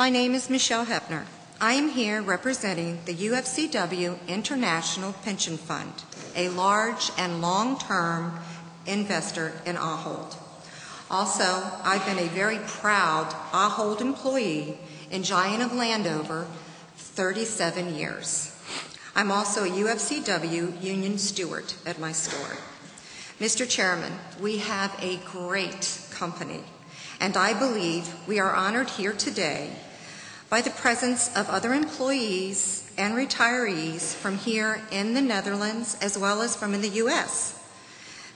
My name is Michelle Hepner. I am here representing the UFCW International Pension Fund, a large and long-term investor in Ahold. Also, I've been a very proud Ahold employee in Giant of Landover 37 years. I'm also a UFCW union steward at my store. Mr. Chairman, we have a great company, and I believe we are honored here today by the presence of other employees and retirees from here in the Netherlands as well as from in the U.S.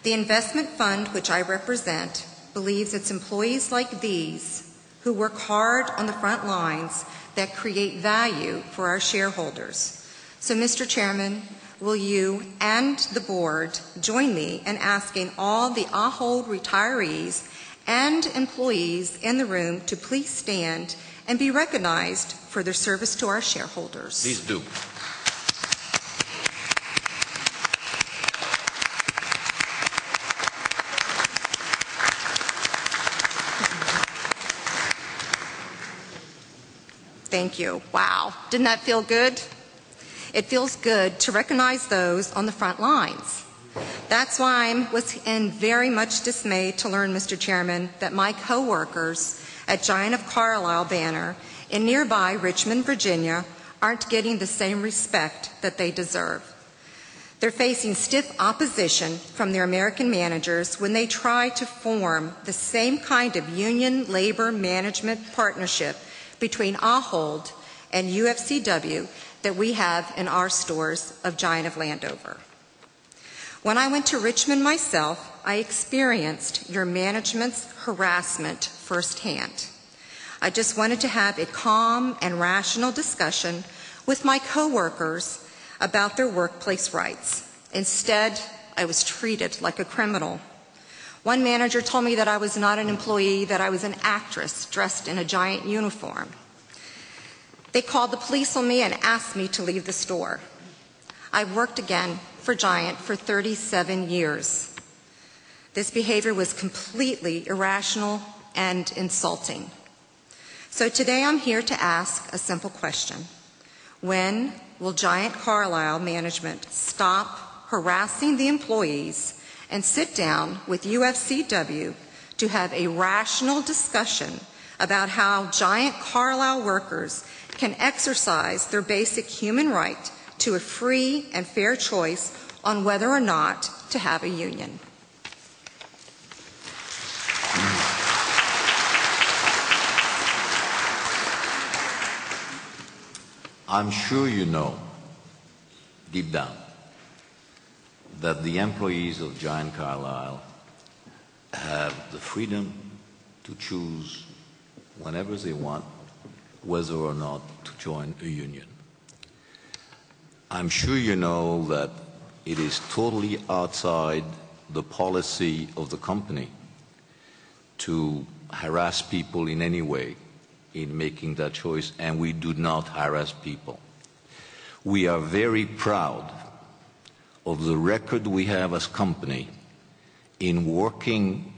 The investment fund which I represent believes it's employees like these who work hard on the front lines that create value for our shareholders. So, Mr. Chairman, will you and the board join me in asking all the Ahold retirees and employees in the room to please stand and be recognized for their service to our shareholders? Please do. Thank you. Wow. Didn't that feel good? It feels good to recognize those on the front lines. That's why I was in very much dismay to learn, Mr. Chairman, that my coworkers at Giant of Carlisle banner in nearby Richmond, Virginia, aren't getting the same respect that they deserve. They're facing stiff opposition from their American managers when they try to form the same kind of union labor management partnership between Ahold and UFCW that we have in our stores of Giant of Landover. When I went to Richmond myself, I experienced your management's harassment firsthand. I just wanted to have a calm and rational discussion with my coworkers about their workplace rights. Instead, I was treated like a criminal. One manager told me that I was not an employee, that I was an actress dressed in a giant uniform. They called the police on me and asked me to leave the store. I worked again for Giant for 37 years. This behavior was completely irrational and insulting. So today I'm here to ask a simple question. When will Giant Carlisle management stop harassing the employees and sit down with UFCW to have a rational discussion about how Giant Carlisle workers can exercise their basic human right to a free and fair choice on whether or not to have a union. I'm sure you know, deep down, that the employees of Giant Carlisle have the freedom to choose whenever they want whether or not to join a union. I'm sure you know that it is totally outside the policy of the company to harass people in any way in making that choice, and we do not harass people. We are very proud of the record we have as company in working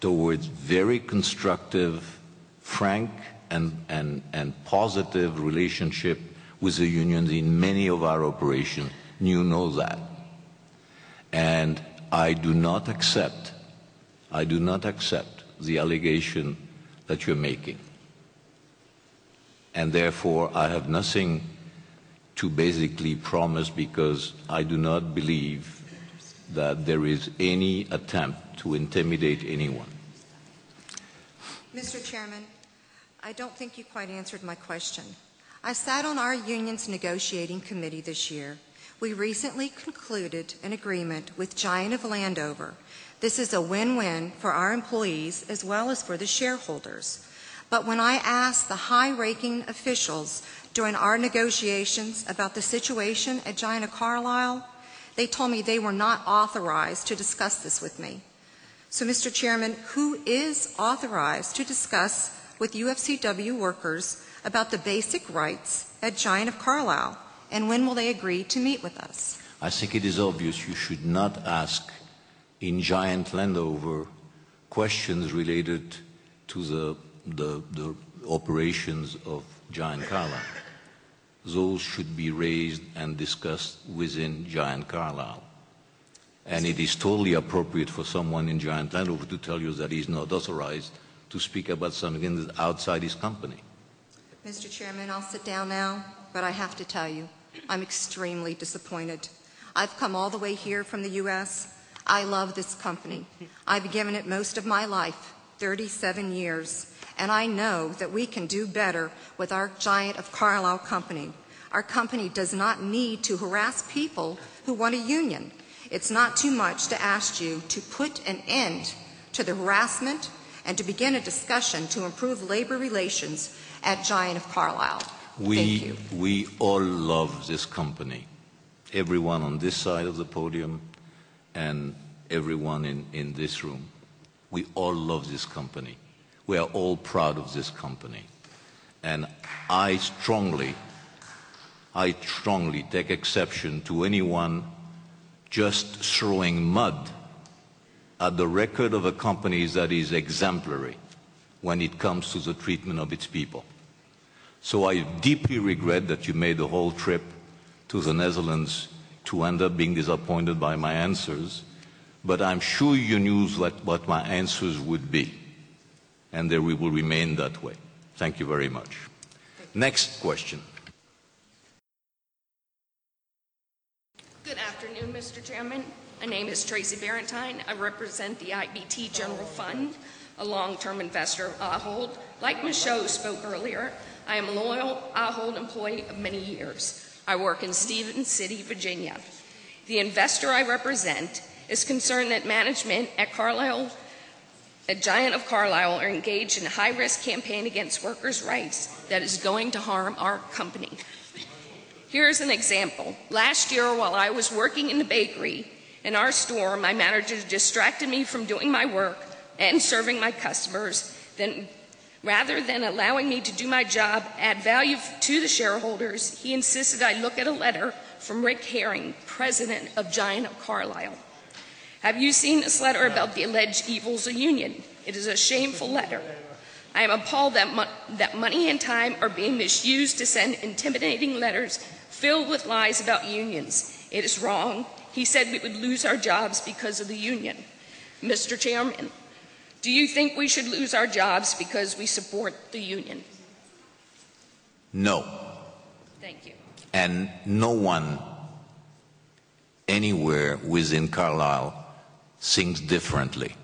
towards very constructive, frank, and, and, and positive relationship with the unions in many of our operations. You know that. And I do not accept, I do not accept the allegation that you're making. And therefore, I have nothing to basically promise because I do not believe that there is any attempt to intimidate anyone. Mr. Chairman, I don't think you quite answered my question. I sat on our union's negotiating committee this year. We recently concluded an agreement with Giant of Landover. This is a win-win for our employees as well as for the shareholders. But when I asked the high-ranking officials during our negotiations about the situation at Giant of Carlisle, they told me they were not authorized to discuss this with me. So, Mr. Chairman, who is authorized to discuss with UFCW workers about the basic rights at Giant of Carlisle, and when will they agree to meet with us? I think it is obvious you should not ask in Giant Landover questions related to the, the, the operations of Giant Carlisle. Those should be raised and discussed within Giant Carlisle. And it is totally appropriate for someone in Giant Landover to tell you that he's not authorized to speak about something that's outside his company. Mr. Chairman, I'll sit down now, but I have to tell you, I'm extremely disappointed. I've come all the way here from the U.S. I love this company. I've given it most of my life, 37 years, and I know that we can do better with our giant of Carlisle company. Our company does not need to harass people who want a union. It's not too much to ask you to put an end to the harassment and to begin a discussion to improve labor relations at Giant of Carlisle. We, we all love this company. Everyone on this side of the podium and everyone in, in this room. We all love this company. We are all proud of this company. And I strongly, I strongly take exception to anyone just throwing mud at the record of a company that is exemplary when it comes to the treatment of its people. So I deeply regret that you made the whole trip to the Netherlands to end up being disappointed by my answers, but I'm sure you knew what, my answers would be, and they will remain that way. Thank you very much. Next question. Good afternoon, Mr. Chairman. My name is Tracy Barentine. I represent the IBT General Fund, a long-term investor of Ahold. Like. Show spoke earlier, I am a loyal Ahold employee of many years. I work in Stephens City, Virginia. The investor I represent is concerned that management at Carlisle, a giant of Carlisle, are engaged in a high-risk campaign against workers' rights that is going to harm our company. Here's an example. Last year, while I was working in the bakery in our store, my manager distracted me from doing my work and serving my customers. Then, rather than allowing me to do my job, add value to the shareholders, he insisted I look at a letter from Rick Herring, president of Giant of Carlisle. Have you seen this letter about the alleged evils of union? It is a shameful letter. I am appalled that, mo- that money and time are being misused to send intimidating letters filled with lies about unions. It is wrong. He said we would lose our jobs because of the union. Mr. Chairman, do you think we should lose our jobs because we support the union? No. Thank you. And no one anywhere within Carlisle thinks differently.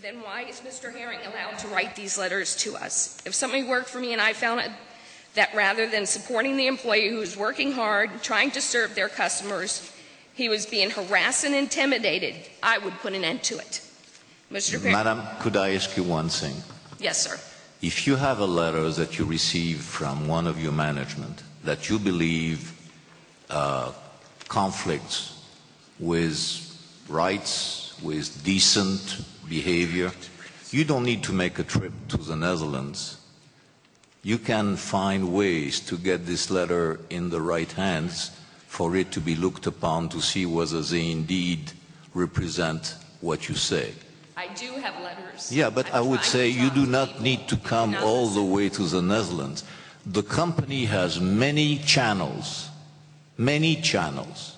Then why is Mr. Herring allowed to write these letters to us? If somebody worked for me and I found that rather than supporting the employee who was working hard, trying to serve their customers, he was being harassed and intimidated, I would put an end to it. Mr. Madam, could I ask you one thing? Yes, sir. If you have a letter that you receive from one of your management that you believe uh, conflicts with rights, with decent behavior, you don't need to make a trip to the Netherlands. You can find ways to get this letter in the right hands for it to be looked upon to see whether they indeed represent what you say. I do have letters. Yeah, but I I'm would say you do not people. need to come all the way to the Netherlands. The company has many channels, many channels,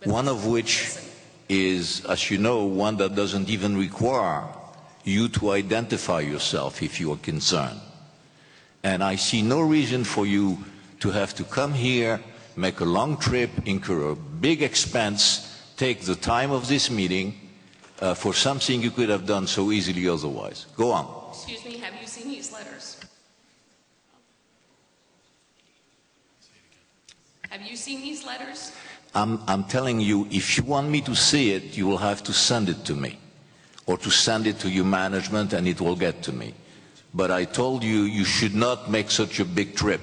But one of which listen. is, as you know, one that doesn't even require you to identify yourself if you are concerned. And I see no reason for you to have to come here, make a long trip, incur a big expense, take the time of this meeting uh, for something you could have done so easily otherwise. Go on. Excuse me, have you seen these letters? Have you seen these letters? I'm, I'm telling you, if you want me to see it, you will have to send it to me or to send it to your management and it will get to me. But I told you, you should not make such a big trip